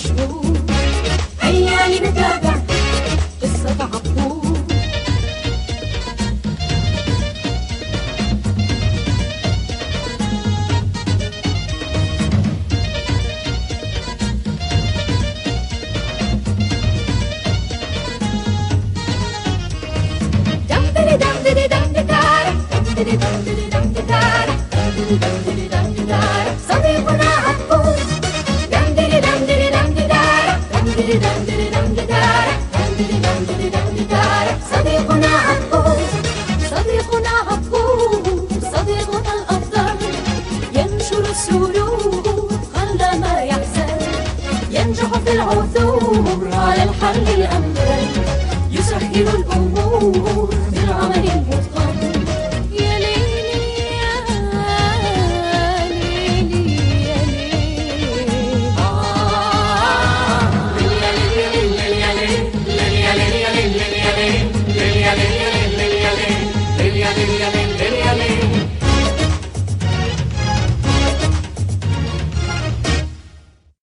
مشهور لنتابع قصة عقول دمدري دمدري دمدكار دمدري دمدري دمدكار دمدري دمدري دمدكار صديقنا عقول صديقنا صديقنا الأفضل ينشر السرور قل ما ينجح في العثور على الحل